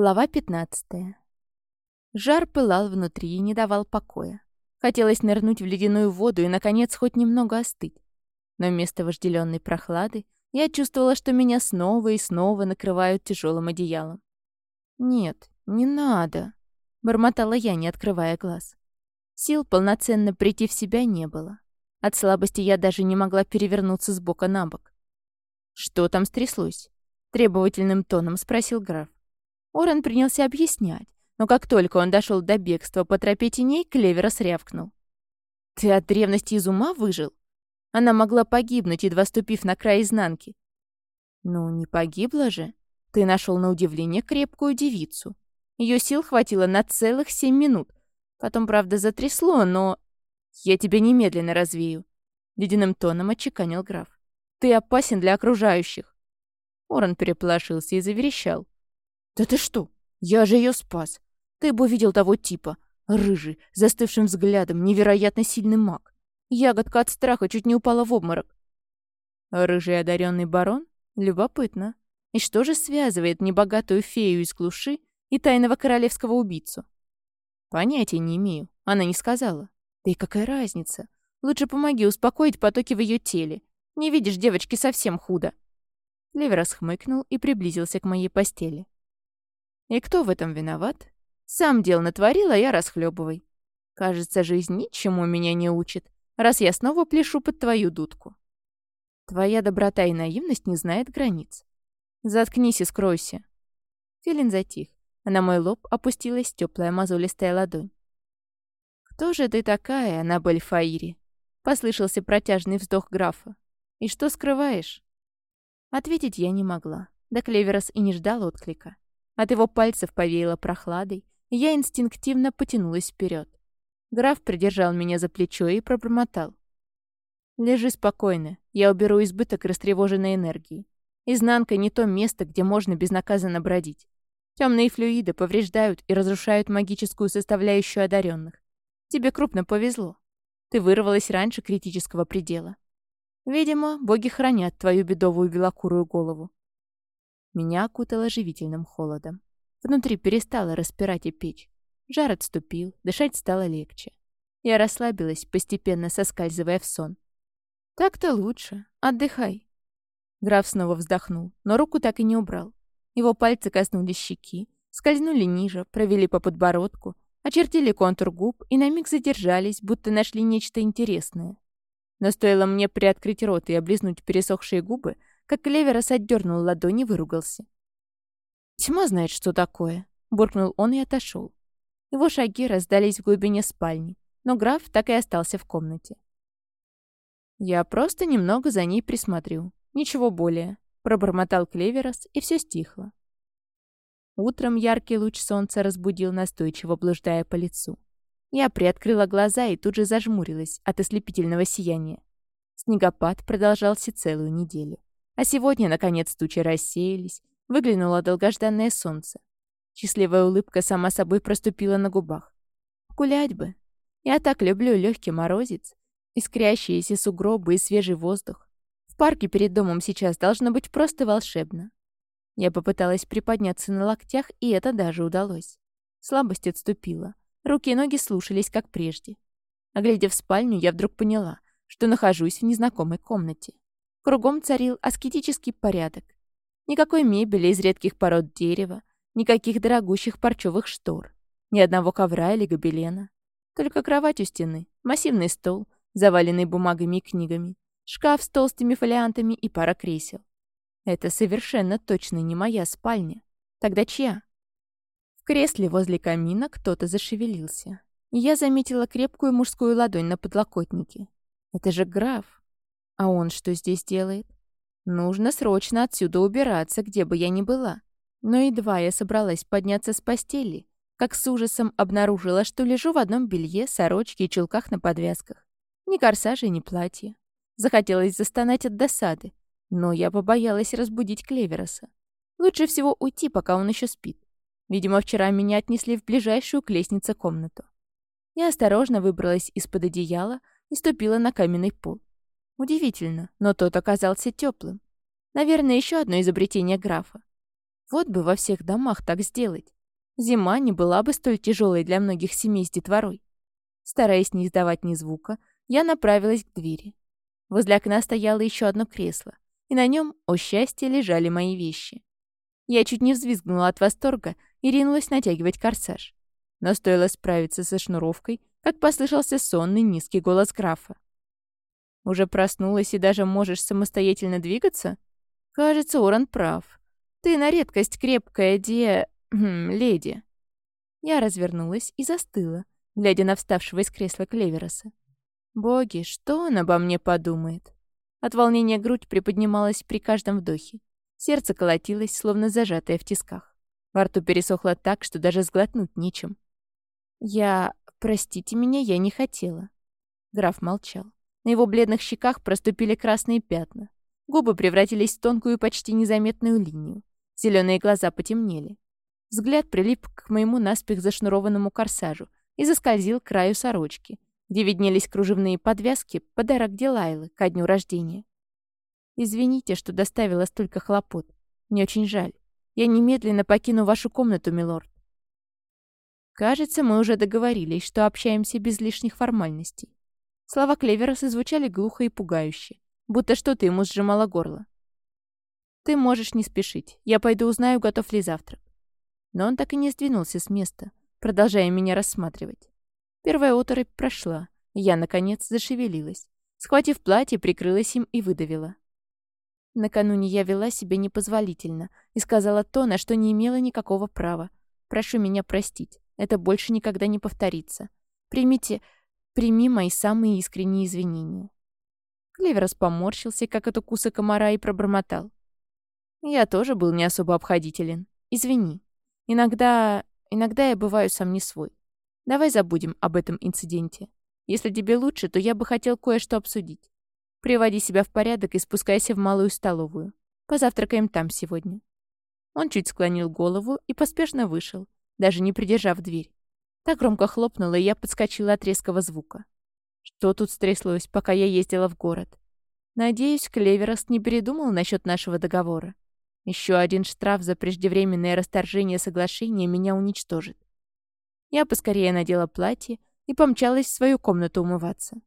Глава 15. Жар пылал внутри и не давал покоя. Хотелось нырнуть в ледяную воду и, наконец, хоть немного остыть. Но вместо вожделенной прохлады я чувствовала, что меня снова и снова накрывают тяжелым одеялом. «Нет, не надо», — бормотала я, не открывая глаз. Сил полноценно прийти в себя не было. От слабости я даже не могла перевернуться с бока на бок. «Что там стряслось?» — требовательным тоном спросил граф. Орен принялся объяснять, но как только он дошел до бегства по тропе теней, Клевера срявкнул. «Ты от древности из ума выжил? Она могла погибнуть, едва ступив на край изнанки». «Ну, не погибла же. Ты нашел на удивление крепкую девицу. Ее сил хватило на целых семь минут. Потом, правда, затрясло, но... Я тебя немедленно развею», — ледяным тоном отчеканил граф. «Ты опасен для окружающих». Орен переполошился и заверещал. «Да ты что? Я же ее спас. Ты бы увидел того типа. Рыжий, застывшим взглядом, невероятно сильный маг. Ягодка от страха чуть не упала в обморок. Рыжий одаренный барон? Любопытно. И что же связывает небогатую фею из глуши и тайного королевского убийцу? Понятия не имею. Она не сказала. Да и какая разница? Лучше помоги успокоить потоки в ее теле. Не видишь, девочки совсем худо. Леверас хмыкнул и приблизился к моей постели. И кто в этом виноват? Сам дел натворил, а я расхлебывай. Кажется, жизнь ничему меня не учит, раз я снова пляшу под твою дудку. Твоя доброта и наивность не знает границ. Заткнись и скройся. Филин затих, а на мой лоб опустилась теплая мозолистая ладонь. «Кто же ты такая, Аннабель Фаири?» — послышался протяжный вздох графа. «И что скрываешь?» Ответить я не могла, да Клеверос и не ждал отклика. От его пальцев повеяло прохладой, и я инстинктивно потянулась вперед. Граф придержал меня за плечо и пробормотал. «Лежи спокойно, я уберу избыток растревоженной энергии. Изнанка не то место, где можно безнаказанно бродить. Темные флюиды повреждают и разрушают магическую составляющую одаренных. Тебе крупно повезло. Ты вырвалась раньше критического предела. Видимо, боги хранят твою бедовую белокурую голову. Меня окутало живительным холодом. Внутри перестало распирать и печь. Жар отступил, дышать стало легче. Я расслабилась, постепенно соскальзывая в сон. «Так-то лучше. Отдыхай». Граф снова вздохнул, но руку так и не убрал. Его пальцы коснулись щеки, скользнули ниже, провели по подбородку, очертили контур губ и на миг задержались, будто нашли нечто интересное. Но стоило мне приоткрыть рот и облизнуть пересохшие губы, как Клеверос отдернул ладони и выругался. «Тьма знает, что такое», — буркнул он и отошел. Его шаги раздались в глубине спальни, но граф так и остался в комнате. «Я просто немного за ней присмотрю. Ничего более», — пробормотал Клеверос, и все стихло. Утром яркий луч солнца разбудил, настойчиво блуждая по лицу. Я приоткрыла глаза и тут же зажмурилась от ослепительного сияния. Снегопад продолжался целую неделю. А сегодня, наконец, тучи рассеялись, выглянуло долгожданное солнце. Счастливая улыбка сама собой проступила на губах. Гулять бы. Я так люблю легкий морозец, искрящиеся сугробы и свежий воздух. В парке перед домом сейчас должно быть просто волшебно. Я попыталась приподняться на локтях, и это даже удалось. Слабость отступила. Руки и ноги слушались, как прежде. А глядя в спальню, я вдруг поняла, что нахожусь в незнакомой комнате. Кругом царил аскетический порядок. Никакой мебели из редких пород дерева, никаких дорогущих парчевых штор, ни одного ковра или гобелена. Только кровать у стены, массивный стол, заваленный бумагами и книгами, шкаф с толстыми фолиантами и пара кресел. Это совершенно точно не моя спальня. Тогда чья? В кресле возле камина кто-то зашевелился. я заметила крепкую мужскую ладонь на подлокотнике. Это же граф. А он что здесь делает? Нужно срочно отсюда убираться, где бы я ни была. Но едва я собралась подняться с постели, как с ужасом обнаружила, что лежу в одном белье, сорочке и чулках на подвязках. Ни корсажа, ни платья. Захотелось застонать от досады, но я побоялась разбудить Клевероса. Лучше всего уйти, пока он еще спит. Видимо, вчера меня отнесли в ближайшую к лестнице комнату. Я осторожно выбралась из-под одеяла и ступила на каменный пол. Удивительно, но тот оказался теплым. Наверное, еще одно изобретение графа. Вот бы во всех домах так сделать. Зима не была бы столь тяжелой для многих семей с детворой. Стараясь не издавать ни звука, я направилась к двери. Возле окна стояло еще одно кресло, и на нем, о счастье, лежали мои вещи. Я чуть не взвизгнула от восторга и ринулась натягивать корсаж. Но стоило справиться со шнуровкой, как послышался сонный низкий голос графа. «Уже проснулась и даже можешь самостоятельно двигаться?» «Кажется, Оран прав. Ты на редкость крепкая де... Хм, леди». Я развернулась и застыла, глядя на вставшего из кресла Клевероса. «Боги, что он обо мне подумает?» От волнения грудь приподнималась при каждом вдохе. Сердце колотилось, словно зажатое в тисках. Во рту пересохло так, что даже сглотнуть нечем. «Я... Простите меня, я не хотела». Граф молчал. На его бледных щеках проступили красные пятна. Губы превратились в тонкую, почти незаметную линию. Зеленые глаза потемнели. Взгляд прилип к моему наспех зашнурованному корсажу и заскользил к краю сорочки, где виднелись кружевные подвязки, подарок Дилайлы ко дню рождения. «Извините, что доставила столько хлопот. Мне очень жаль. Я немедленно покину вашу комнату, милорд. Кажется, мы уже договорились, что общаемся без лишних формальностей. Слова Клевероса звучали глухо и пугающе, будто что-то ему сжимало горло. «Ты можешь не спешить. Я пойду узнаю, готов ли завтрак». Но он так и не сдвинулся с места, продолжая меня рассматривать. Первая оторопь прошла, я, наконец, зашевелилась. Схватив платье, прикрылась им и выдавила. Накануне я вела себя непозволительно и сказала то, на что не имела никакого права. Прошу меня простить. Это больше никогда не повторится. Примите... Прими мои самые искренние извинения». Клеверос поморщился, как от укуса комара, и пробормотал. «Я тоже был не особо обходителен. Извини. Иногда... Иногда я бываю сам не свой. Давай забудем об этом инциденте. Если тебе лучше, то я бы хотел кое-что обсудить. Приводи себя в порядок и спускайся в малую столовую. Позавтракаем там сегодня». Он чуть склонил голову и поспешно вышел, даже не придержав дверь. Так громко хлопнула, и я подскочила от резкого звука. Что тут стряслось, пока я ездила в город? Надеюсь, Клеверост не передумал насчет нашего договора. Еще один штраф за преждевременное расторжение соглашения меня уничтожит. Я поскорее надела платье и помчалась в свою комнату умываться.